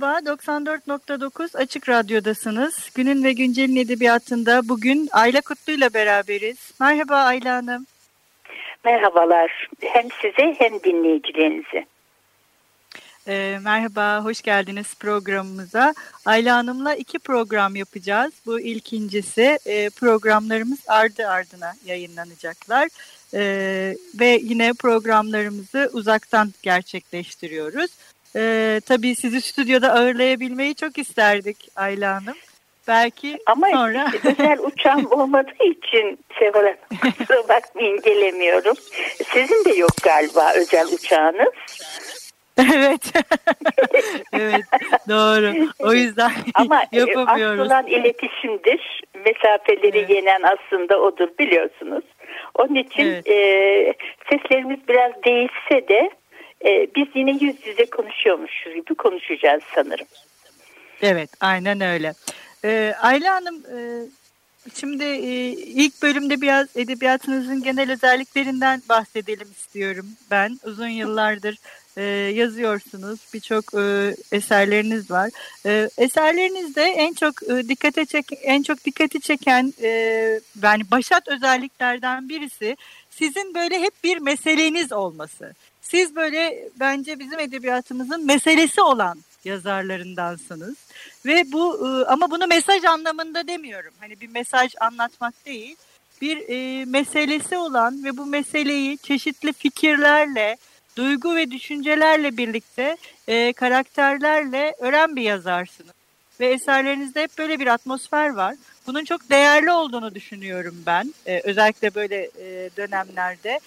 Merhaba, 94.9 Açık Radyo'dasınız. Günün ve Güncel'in edebiyatında bugün Ayla Kutlu ile beraberiz. Merhaba Ayla Hanım. Merhabalar, hem size hem dinleyicilerinize. E, merhaba, hoş geldiniz programımıza. Ayla Hanım'la iki program yapacağız. Bu ilkincisi e, programlarımız ardı ardına yayınlanacaklar. E, ve yine programlarımızı uzaktan gerçekleştiriyoruz. E, tabii sizi stüdyoda ağırlayabilmeyi çok isterdik Ayla Hanım. Belki Ama sonra... özel uçağım olmadığı için Seval Hanım bakmayın gelemiyorum. Sizin de yok galiba özel uçağınız. Evet. evet doğru. O yüzden Ama e, yapamıyoruz. asıl olan iletişimdir. Mesafeleri Evet. yenen aslında odur biliyorsunuz. Onun için Evet. e, seslerimiz biraz değişse de e, biz yine yüz yüze konuşuyormuşuz gibi konuşacağız sanırım. Evet aynen öyle. Ee, Ayla Hanım e, şimdi e, ilk bölümde biraz edebiyatınızın genel özelliklerinden bahsedelim istiyorum ben. Uzun yıllardır e, yazıyorsunuz. Birçok e, eserleriniz var. E, eserlerinizde en çok e, dikkate çek en çok dikkati çeken e, yani başat özelliklerden birisi sizin böyle hep bir meseleniz olması. Siz böyle bence bizim edebiyatımızın meselesi olan yazarlarındansınız. Ve bu e, ama bunu mesaj anlamında demiyorum. Hani bir mesaj anlatmak değil. Bir e, meselesi olan ve bu meseleyi çeşitli fikirlerle, duygu ve düşüncelerle birlikte e, karakterlerle ören bir yazarsınız. Ve eserlerinizde hep böyle bir atmosfer var. Bunun çok değerli olduğunu düşünüyorum ben. E, özellikle böyle e, dönemlerde.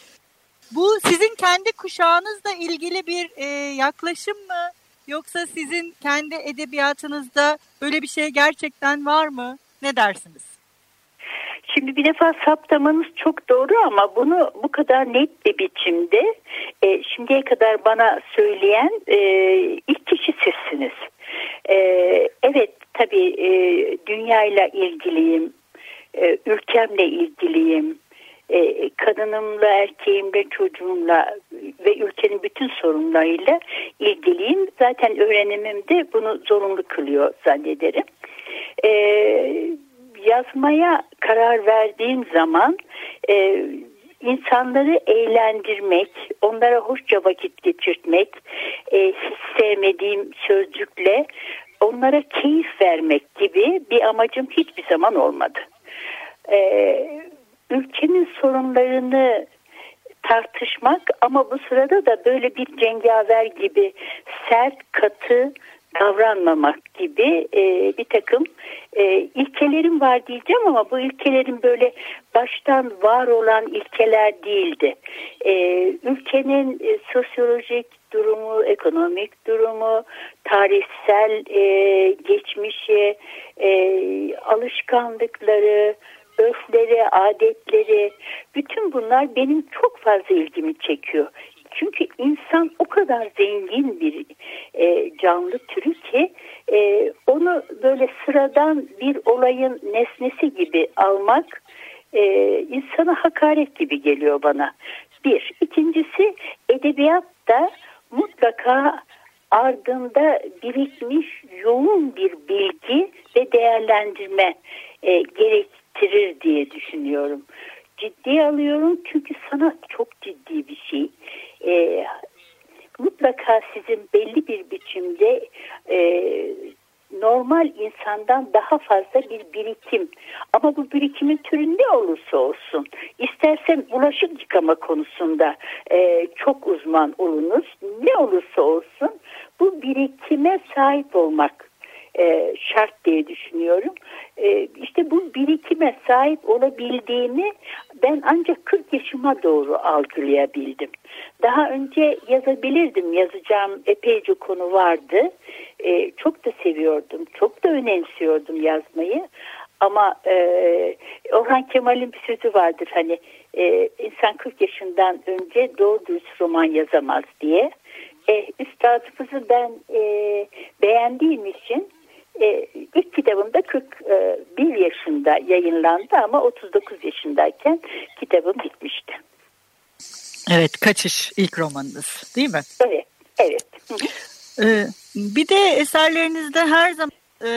Bu sizin kendi kuşağınızla ilgili bir e, yaklaşım mı? Yoksa sizin kendi edebiyatınızda böyle bir şey gerçekten var mı? Ne dersiniz? Şimdi bir defa saptamanız çok doğru ama bunu bu kadar net bir biçimde e, şimdiye kadar bana söyleyen e, ilk kişi sizsiniz. E, evet tabii e, dünyayla ilgiliyim, e, ülkemle ilgiliyim, e, kadınımla, erkeğimle, çocuğumla ve ülkenin bütün sorunlarıyla ilgiliyim. Zaten öğrenimim de bunu zorunlu kılıyor zannederim. E, yazmaya karar verdiğim zaman e, insanları eğlendirmek, onlara hoşça vakit geçirtmek, e, hiç sevmediğim sözcükle onlara keyif vermek gibi bir amacım hiçbir zaman olmadı. E, ülkenin sorunlarını tartışmak ama bu sırada da böyle bir cengaver gibi sert, katı davranmamak gibi e, bir takım e, ilkelerim var diyeceğim ama bu ilkelerin böyle baştan var olan ilkeler değildi. E, ülkenin e, sosyolojik durumu, ekonomik durumu, tarihsel e, geçmişi, e, alışkanlıkları, örfleri, adetleri bütün bunlar benim çok fazla ilgimi çekiyor. Çünkü insan o kadar zengin bir e, canlı türü ki e, onu böyle sıradan bir olayın nesnesi gibi almak e, insana hakaret gibi geliyor bana. Bir. İkincisi edebiyatta mutlaka ardında birikmiş yoğun bir bilgi ve değerlendirme e, gerektirir diye düşünüyorum. Ciddiye alıyorum çünkü sanat çok ciddi bir şey. E, mutlaka sizin belli bir biçimde e, normal insandan daha fazla bir birikim. Ama bu birikimin türü ne olursa olsun. İstersen bulaşık yıkama konusunda e, çok uzman olunuz. Ne olursa olsun bu birikime sahip olmak e, şart diye düşünüyorum. E, işte bu birikime sahip olabildiğimi ben ancak 40 yaşıma doğru algılayabildim. Daha önce yazabilirdim. Yazacağım epeyce konu vardı. E, çok da seviyordum. Çok da önemsiyordum yazmayı. Ama e, Orhan Kemal'in bir sözü vardır hani e, insan 40 yaşından önce doğru dürüst roman yazamaz diye. E, üstadımızı ben e, beğendiğim için e, ilk kitabım da 41 yaşında yayınlandı ama 39 yaşındayken kitabım bitmişti. Evet, Kaçış ilk romanınız değil mi? Evet, evet. Ee, bir de eserlerinizde her zaman e,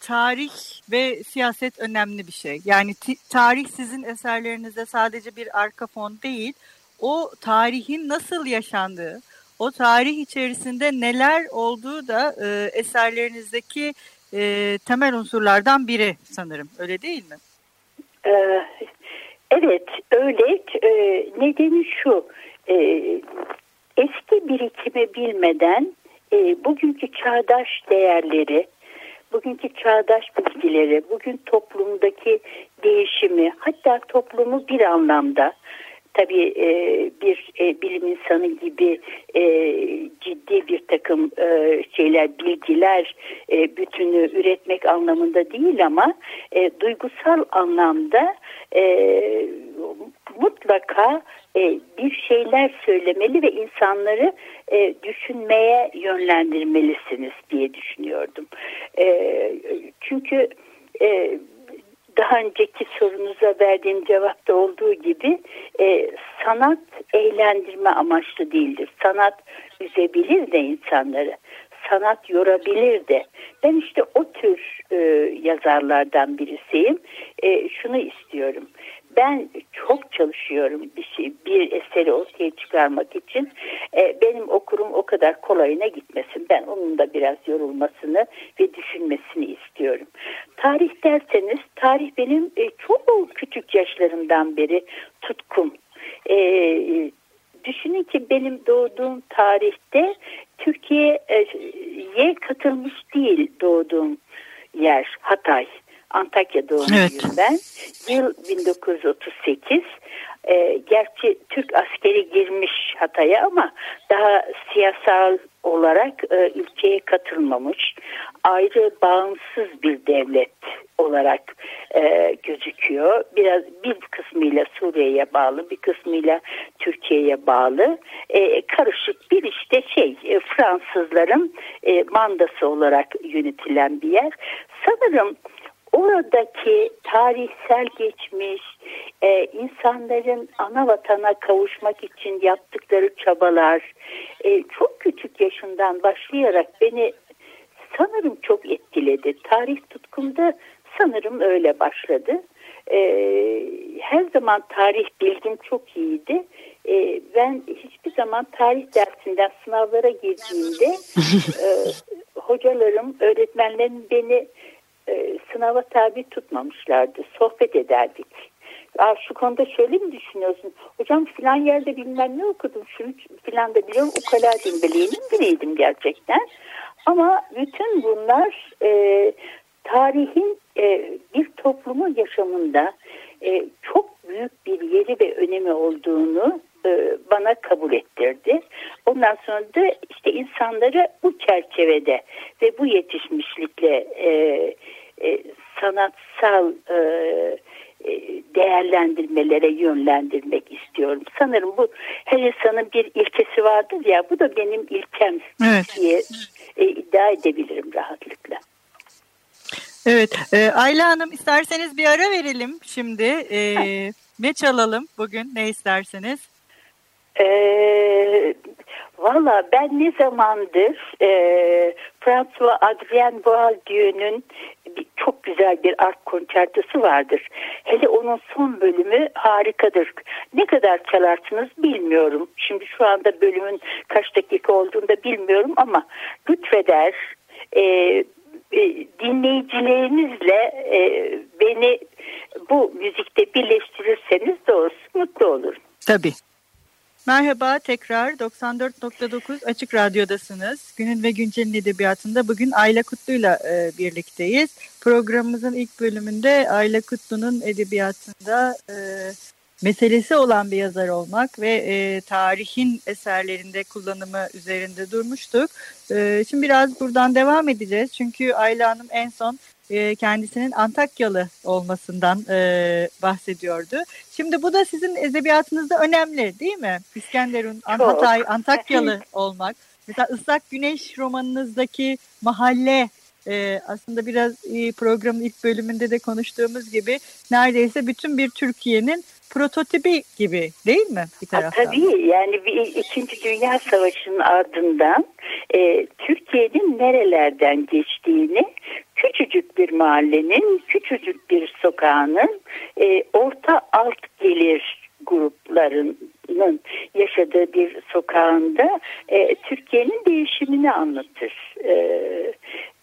tarih ve siyaset önemli bir şey. Yani tarih sizin eserlerinizde sadece bir arka fon değil, o tarihin nasıl yaşandığı, o tarih içerisinde neler olduğu da e, eserlerinizdeki e, temel unsurlardan biri sanırım. Öyle değil mi? Ee, evet öyle. Ee, nedeni şu. E, eski birikimi bilmeden e, bugünkü çağdaş değerleri, bugünkü çağdaş bilgileri, bugün toplumdaki değişimi, hatta toplumu bir anlamda tabii e, bir e, bilim insanı gibi e, ciddi bir takım e, şeyler, bilgiler e, bütünü üretmek anlamında değil ama e, duygusal anlamda e, mutlaka e, bir şeyler söylemeli ve insanları e, düşünmeye yönlendirmelisiniz diye düşünüyordum. E, çünkü e, daha önceki sorunuza verdiğim cevapta olduğu gibi e, sanat eğlendirme amaçlı değildir. Sanat üzebilir de insanları. Sanat yorabilir de. Ben işte o tür e, yazarlardan birisiyim. E, şunu istiyorum ben çok çalışıyorum bir şey bir eseri ortaya çıkarmak için. E, benim okurum o kadar kolayına gitmesin. Ben onun da biraz yorulmasını ve düşünmesini istiyorum. Tarih derseniz tarih benim e, çok küçük yaşlarımdan beri tutkum. E, düşünün ki benim doğduğum tarihte Türkiye'ye katılmış değil doğduğum yer Hatay Antakya doğumluyum evet. ben. Yıl 1938. E, gerçi Türk askeri girmiş Hatay'a ama daha siyasal olarak e, ülkeye katılmamış. Ayrı bağımsız bir devlet olarak e, gözüküyor. Biraz bir kısmıyla Suriye'ye bağlı, bir kısmıyla Türkiye'ye bağlı. E, karışık bir işte şey e, Fransızların e, mandası olarak yönetilen bir yer. Sanırım oradaki tarihsel geçmiş e, insanların ana vatana kavuşmak için yaptıkları çabalar e, çok küçük yaşından başlayarak beni sanırım çok etkiledi. Tarih tutkumda sanırım öyle başladı. E, her zaman tarih bilgim çok iyiydi. E, ben hiçbir zaman tarih dersinden sınavlara girdiğimde e, hocalarım, öğretmenlerim beni e, sınava tabi tutmamışlardı. Sohbet ederdik. Aa, şu konuda şöyle mi düşünüyorsun? Hocam filan yerde bilmem ne okudum. Şunu filan da biliyorum. Ukala dimbeleyinin biriydim gerçekten. Ama bütün bunlar e, tarihin e, bir toplumun yaşamında e, çok büyük bir yeri ve önemi olduğunu e, bana kabul ettirdi. Ondan sonra da işte insanları bu çerçevede ve bu yetişmişlikle e, e, sanatsal e, değerlendirmelere yönlendirmek istiyorum. Sanırım bu her insanın bir ilkesi vardır ya bu da benim ilkem evet. diye e, iddia edebilirim rahatlıkla. Evet e, Ayla Hanım isterseniz bir ara verelim şimdi. E, ne çalalım bugün ne isterseniz? Ee, Valla ben ne zamandır e, François Adrien Boieldieu'nun çok güzel bir art konçertosu vardır. Hele onun son bölümü harikadır. Ne kadar çalarsınız bilmiyorum. Şimdi şu anda bölümün kaç dakika olduğunu da bilmiyorum ama lütfeder e, e, dinleyicilerinizle e, beni bu müzikte birleştirirseniz doğrusu mutlu olurum. Tabii Merhaba tekrar 94.9 Açık Radyo'dasınız. Günün ve Güncel'in edebiyatında bugün Ayla Kutlu'yla e, birlikteyiz. Programımızın ilk bölümünde Ayla Kutlu'nun edebiyatında e, meselesi olan bir yazar olmak ve e, tarihin eserlerinde kullanımı üzerinde durmuştuk. E, şimdi biraz buradan devam edeceğiz. Çünkü Ayla Hanım en son e, kendisinin Antakyalı olmasından e, bahsediyordu. Şimdi bu da sizin edebiyatınızda önemli değil mi? İskenderun, Hatay, Antakyalı olmak. Mesela Islak Güneş romanınızdaki mahalle e, aslında biraz e, programın ilk bölümünde de konuştuğumuz gibi neredeyse bütün bir Türkiye'nin prototipi gibi değil mi bir taraftan? Ha, tabii yani bir, İkinci Dünya Savaşı'nın ardından e, Türkiye'nin nerelerden geçtiğini küçücük bir mahallenin, küçücük bir sokağının e, orta alt gelir gruplarının yaşadığı bir sokağında e, Türkiye'nin değişimini anlatır. E,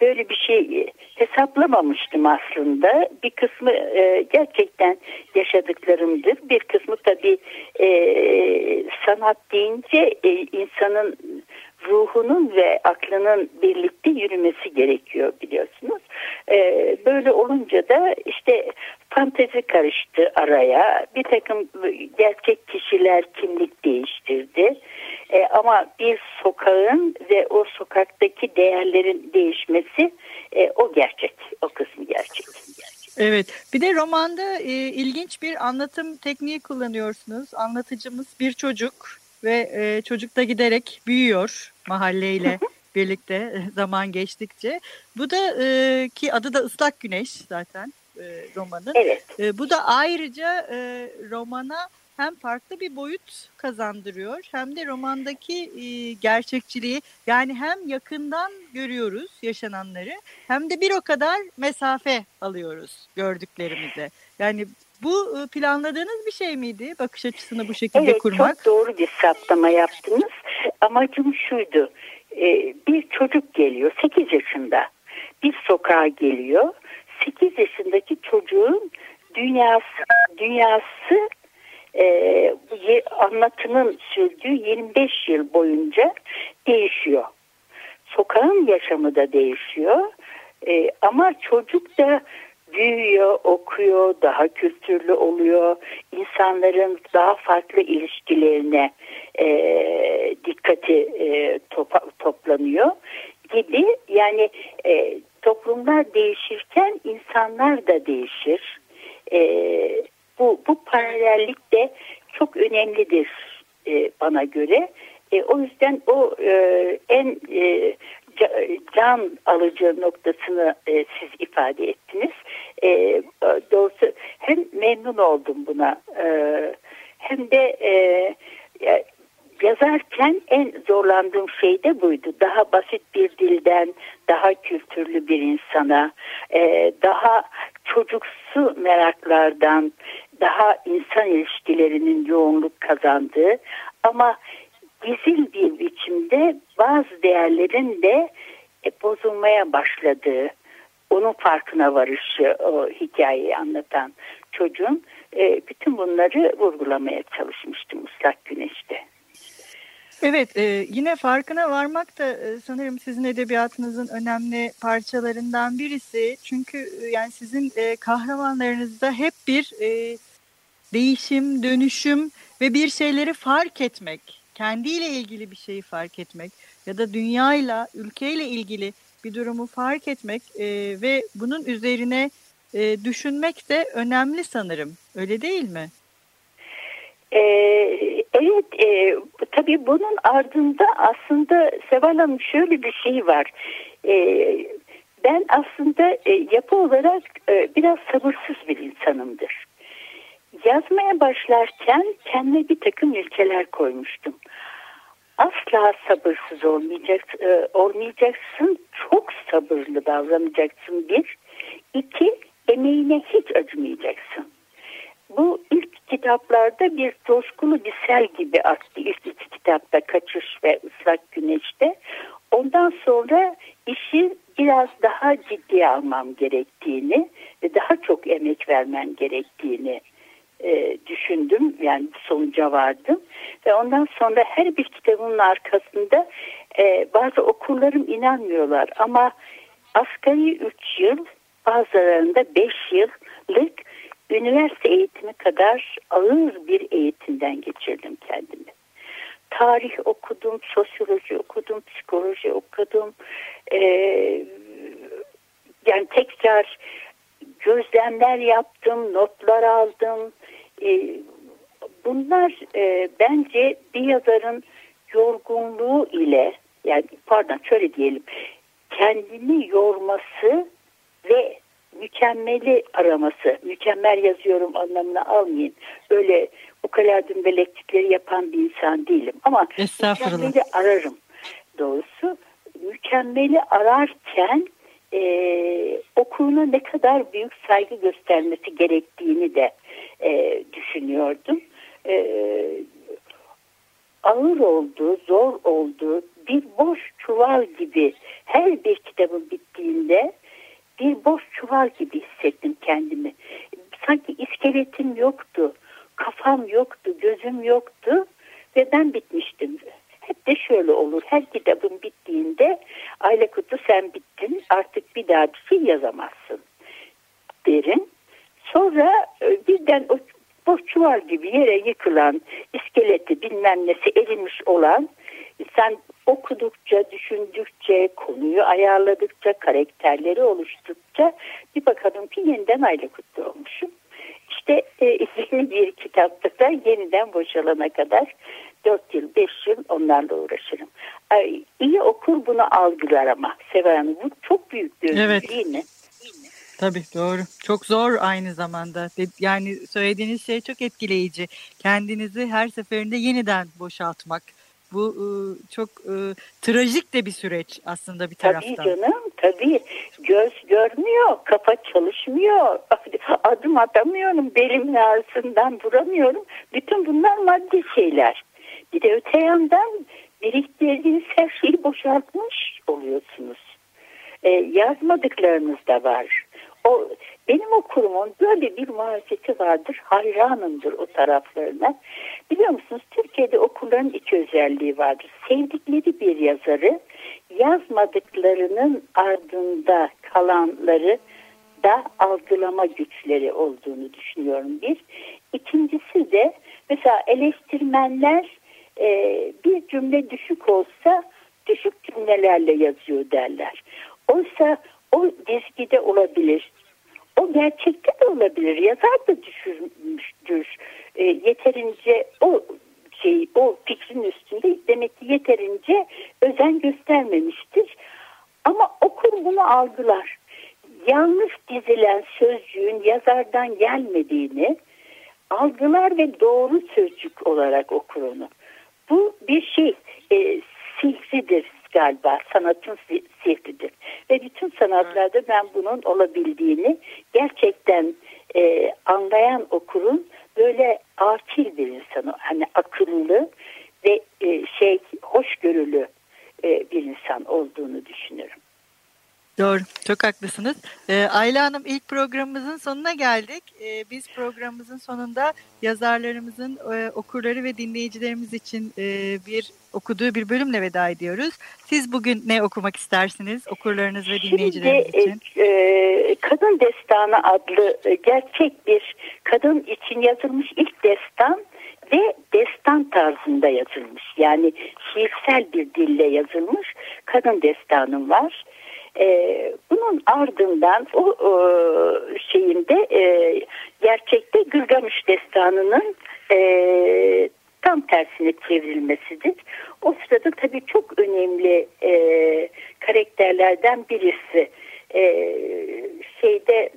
böyle bir şey hesaplamamıştım aslında. Bir kısmı e, gerçekten yaşadıklarımdır. Bir kısmı tabii e, sanat deyince e, insanın ruhunun ve aklının birlikte yürümesi gerekiyor biliyorsunuz. Ee, böyle olunca da işte fantezi karıştı araya. Bir takım gerçek kişiler kimlik değiştirdi. Ee, ama bir sokağın ve o sokaktaki değerlerin değişmesi e, o gerçek. O kısmı gerçek. Evet. Bir de romanda e, ilginç bir anlatım tekniği kullanıyorsunuz. Anlatıcımız bir çocuk ve e, çocuk da giderek büyüyor mahalleyle birlikte e, zaman geçtikçe. Bu da e, ki adı da Islak Güneş zaten e, romanın. Evet. E, bu da ayrıca e, romana hem farklı bir boyut kazandırıyor hem de romandaki e, gerçekçiliği yani hem yakından görüyoruz yaşananları hem de bir o kadar mesafe alıyoruz gördüklerimize. Yani bu e, planladığınız bir şey miydi bakış açısını bu şekilde evet, kurmak? Evet çok doğru bir saptama yaptınız. Amacım şuydu. E, bir çocuk geliyor 8 yaşında bir sokağa geliyor. 8 yaşındaki çocuğun dünyası dünyası e, anlatının sürdüğü 25 yıl boyunca değişiyor. Sokağın yaşamı da değişiyor. E, ama çocuk da büyüyor, okuyor, daha kültürlü oluyor. İnsanların daha farklı ilişkilerine e, dikkati e, topa, toplanıyor gibi. Yani e, toplumlar değişirken insanlar da değişir. E, bu, bu paralellik de çok önemlidir e, bana göre. E, o yüzden o e, en e, can alıcı noktasını e, siz ifade ettiniz. E, doğrusu hem memnun oldum buna e, hem de e, yazarken en zorlandığım şey de buydu. Daha basit bir dilden, daha kültürlü bir insana, e, daha çocuksu meraklardan, daha insan ilişkilerinin yoğunluk kazandığı ama gizil bir biçimde bazı değerlerin de e, bozulmaya başladığı, onun farkına varışı o hikayeyi anlatan çocuğun e, bütün bunları vurgulamaya çalışmıştım Islak Güneş'te. Evet, e, yine farkına varmak da e, sanırım sizin edebiyatınızın önemli parçalarından birisi. Çünkü e, yani sizin e, kahramanlarınızda hep bir e, değişim, dönüşüm ve bir şeyleri fark etmek, kendiyle ilgili bir şeyi fark etmek ya da dünyayla, ülkeyle ilgili bir durumu fark etmek e, ve bunun üzerine e, düşünmek de önemli sanırım. Öyle değil mi? Ee, evet, e, tabii bunun ardında aslında Seval Hanım şöyle bir şey var. Ee, ben aslında e, yapı olarak e, biraz sabırsız bir insanımdır. Yazmaya başlarken kendime bir takım ilkeler koymuştum. Asla sabırsız olmayacak, e, olmayacaksın, çok sabırlı davranacaksın bir. İki, emeğine hiç acımayacaksın. Bu ilk kitaplarda bir coşkulu bir sel gibi aktı. İlk iki kitapta Kaçış ve Islak Güneş'te. Ondan sonra işi biraz daha ciddiye almam gerektiğini ve daha çok emek vermen gerektiğini e, düşündüm. Yani sonuca vardım. ve ondan sonra her bir kitabın arkasında e, bazı okurlarım inanmıyorlar ama asgari 3 yıl bazılarında 5 yıllık üniversite eğitimi kadar ağır bir eğitimden geçirdim kendimi. Tarih okudum, sosyoloji okudum, psikoloji okudum. Ee, yani tekrar gözlemler yaptım, notlar aldım. Ee, bunlar e, bence bir yazarın yorgunluğu ile yani pardon şöyle diyelim kendini yorması ve mükemmeli araması, mükemmel yazıyorum anlamına almayın. Öyle bu kadar dümbelektikleri yapan bir insan değilim. Ama mükemmeli ararım doğrusu. Mükemmeli ararken e, okuluna ne kadar büyük saygı göstermesi gerektiğini de e, düşünüyordum. E, ağır oldu, zor oldu, bir boş çuval gibi her bir kitabın bittiğinde bir boş çuval gibi hissettim kendimi. Sanki iskeletim yoktu, kafam yoktu, gözüm yoktu ve ben bitmiştim. Hep de şöyle olur. Her kitabın bittiğinde Aile Kutu sen bittin artık bir daha bir şey yazamazsın derin. Sonra e, birden o boş çuval gibi yere yıkılan iskeleti bilmem nesi erimiş olan sen okudukça, düşündükçe, konuyu ayarladıkça, karakterleri oluştukça bir bakalım ki yeniden aile kutlu olmuşum. İşte e, yeni bir kitapta da yeniden boşalana kadar 4 yıl, 5 yıl onlarla uğraşırım. Ay, iyi okur bunu algılar ama Sever Hanım bu çok büyük bir evet. değil mi? Tabii doğru. Çok zor aynı zamanda. Yani söylediğiniz şey çok etkileyici. Kendinizi her seferinde yeniden boşaltmak bu e, çok e, trajik de bir süreç aslında bir taraftan. Tabii canım tabii. Göz görmüyor, kafa çalışmıyor. Adım atamıyorum, belimin ağrısından duramıyorum. Bütün bunlar maddi şeyler. Bir de öte yandan biriktirdiğiniz her şeyi boşaltmış oluyorsunuz. Ee, yazmadıklarınız da var. O benim okurumun böyle bir marifeti vardır. Hayranımdır o taraflarına. Biliyor musunuz Türkiye'de okulların iki özelliği vardır. Sevdikleri bir yazarı yazmadıklarının ardında kalanları da algılama güçleri olduğunu düşünüyorum bir. İkincisi de mesela eleştirmenler e, bir cümle düşük olsa düşük cümlelerle yazıyor derler. Oysa o dizgide olabilir. O gerçekte de olabilir. Yazar da düşürmüştür. E, yeterince o şey o fikrin üstünde demek ki yeterince özen göstermemiştir. Ama okur bunu algılar. Yanlış dizilen sözcüğün yazardan gelmediğini algılar ve doğru sözcük olarak okur onu. Bu bir şey e, sihridir galiba sanatın sihridir. Ve bütün sanatlarda ben bunun olabildiğini gerçekten e, anlayan okurun böyle akil bir insanı hani akıllı ve e, şey hoşgörülü e, bir insan olduğunu düşünüyorum. Doğru, çok haklısınız. Ee, Ayla Hanım ilk programımızın sonuna geldik. Ee, biz programımızın sonunda yazarlarımızın e, okurları ve dinleyicilerimiz için e, bir okuduğu bir bölümle veda ediyoruz. Siz bugün ne okumak istersiniz okurlarınız ve dinleyicileriniz Şimdi, için? E, Kadın Destanı adlı e, gerçek bir kadın için yazılmış ilk destan ve destan tarzında yazılmış. Yani şiirsel bir dille yazılmış kadın destanım var. E, bunun ardından o e, şeyinde e, gerçekte Gılgamış destanının e, tam tersine çevrilmesidir. O sırada tabii çok önemli e, karakterlerden birisi e, şeyde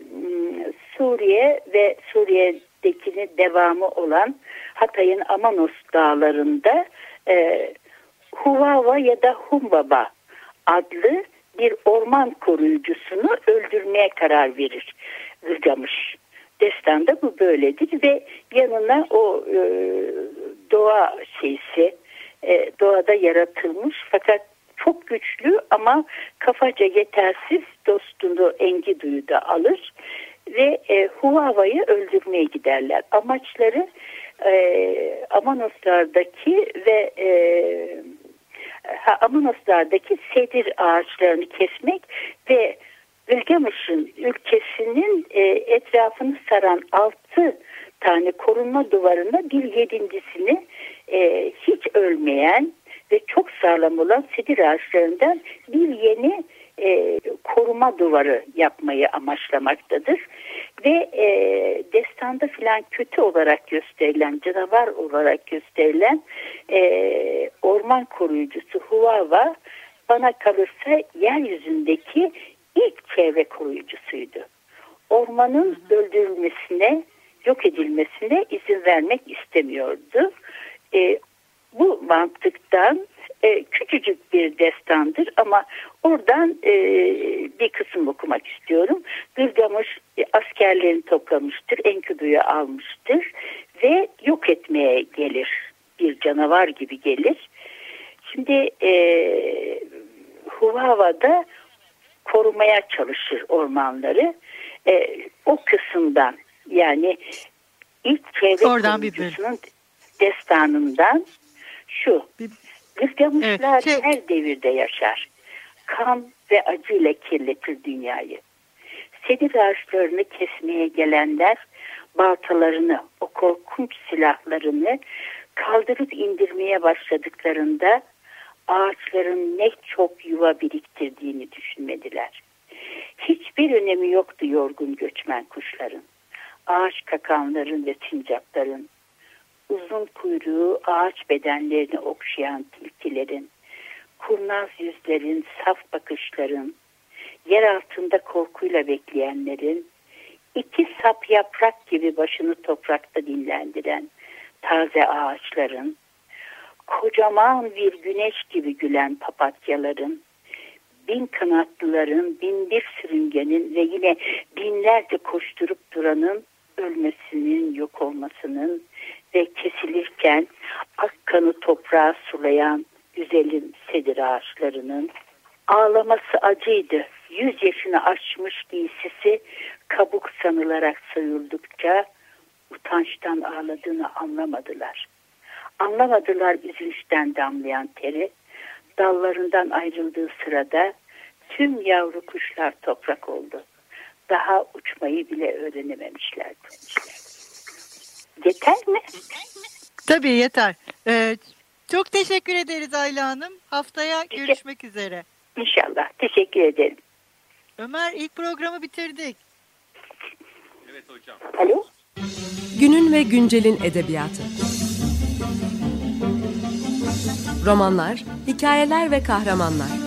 Suriye ve Suriye'dekini devamı olan Hatay'ın Amanos dağlarında e, Huvava ya da Humbaba adlı bir orman koruyucusunu öldürmeye karar verir Gılgamış. Destanda bu böyledir ve yanına o e, doğa şeysi e, doğada yaratılmış fakat çok güçlü ama kafaca yetersiz dostunu Engidu'yu da alır ve e, Huawei'yi öldürmeye giderler. Amaçları e, Amanoslardaki ve e, Amanoslardaki sedir ağaçlarını kesmek ve Gilgameş'in ülkesinin e, etrafını saran altı tane korunma duvarına bir yedincisini e, hiç ölmeyen ve çok sağlam olan sedir ağaçlarından bir yeni e, koruma duvarı yapmayı amaçlamaktadır. Ve e, destanda filan kötü olarak gösterilen, canavar olarak gösterilen e, orman koruyucusu Huava bana kalırsa yeryüzündeki ilk çevre koruyucusuydu. Ormanın öldürülmesine, yok edilmesine izin vermek istemiyordu. E, bu mantıktan e, küçücük bir destandır ama oradan e, bir kısım okumak istiyorum. Gılgamış e, toplamıştır, Enkidu'yu almıştır ve yok etmeye gelir. Bir canavar gibi gelir. Şimdi e, Huvava'da korumaya çalışır ormanları. E, o kısımdan yani ilk çevre Oradan bir destanından şu. Gırgamışlar evet, şey... her devirde yaşar. Kan ve acıyla kirletir dünyayı. Sedir ağaçlarını kesmeye gelenler baltalarını, o korkunç silahlarını kaldırıp indirmeye başladıklarında ağaçların ne çok yuva biriktirdiğini düşünmediler. Hiçbir önemi yoktu yorgun göçmen kuşların. Ağaç kakanların ve sincapların, uzun kuyruğu ağaç bedenlerini okşayan tilkilerin, kurnaz yüzlerin, saf bakışların, yer altında korkuyla bekleyenlerin, iki sap yaprak gibi başını toprakta dinlendiren taze ağaçların, kocaman bir güneş gibi gülen papatyaların, bin kanatlıların, bin bir sürüngenin ve yine binlerce koşturup duranın ölmesinin, yok olmasının ve kesilirken ak kanı toprağa sulayan güzelim sedir ağaçlarının ağlaması acıydı. Yüz yaşını aşmış giysisi kabuk sanılarak sayıldıkça utançtan ağladığını anlamadılar. Anlamadılar üzünçten damlayan teri. Dallarından ayrıldığı sırada tüm yavru kuşlar toprak oldu. Daha uçmayı bile öğrenememişler demişler. Yeter mi? Tabii yeter. Ee, çok teşekkür ederiz Ayla Hanım. Haftaya görüşmek üzere. İnşallah. Teşekkür ederim. Ömer ilk programı bitirdik. Evet hocam. Alo. Günün ve güncelin edebiyatı. Romanlar, hikayeler ve kahramanlar.